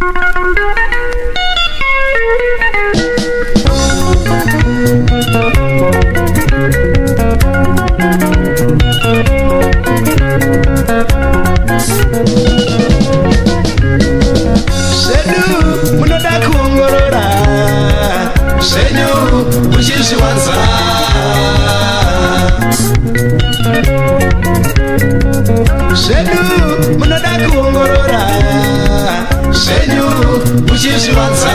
Thank you. uchizvivadza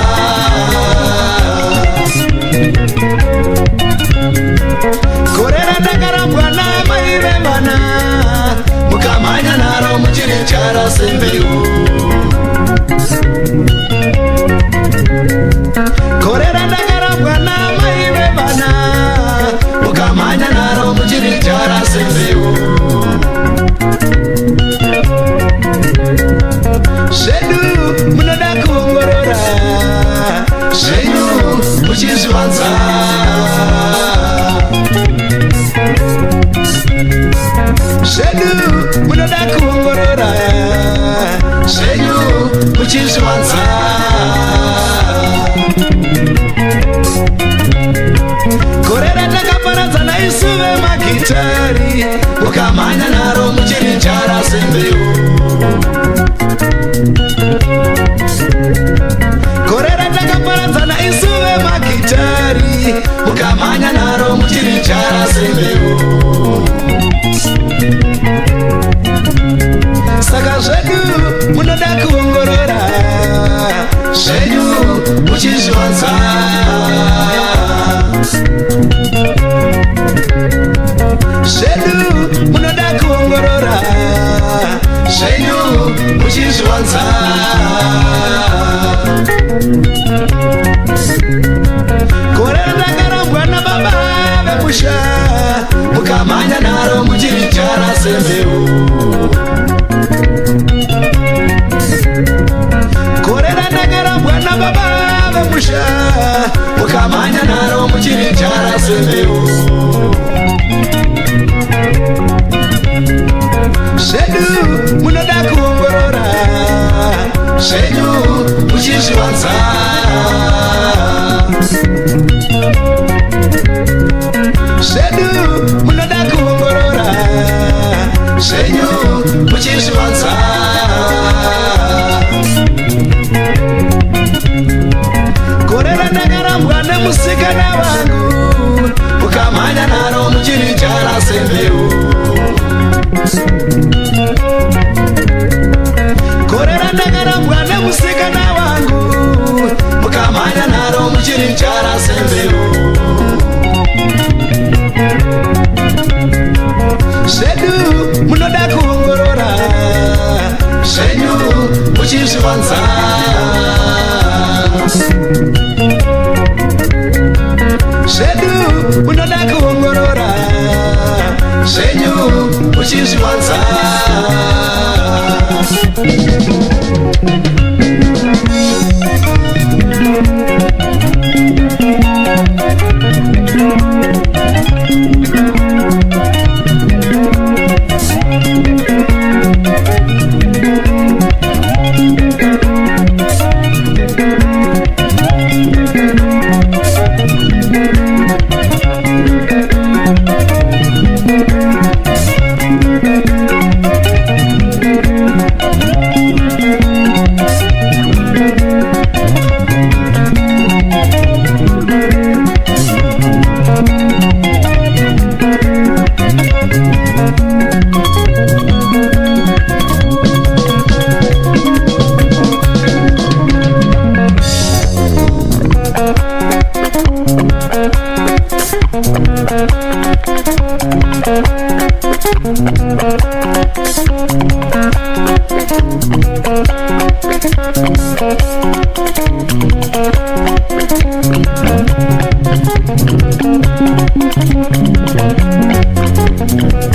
gore randakarambwa namai vemana mukamhanya naro muchirichara sembeu kuteera zvenyu kuchizvivanza gore ratakaparadza naisu vemagitari ukamhanya naro muchiri njara sembeu gore ratakaparadza naisu vemagitari ukamhanya naro muchiri njara sembeu mhanya naro muchiritara sembeu gore randakarambwa nababa vemusha ukamhanya naro muchiritara sembeu ndakarambwa nemusikana vangu mukamhanya naro muchiri njara sembeu zvedu munoda kuongorora zvenyu muchizvivanza zvedu munoda kuongorora zvenyu muchizvivanza Thank you.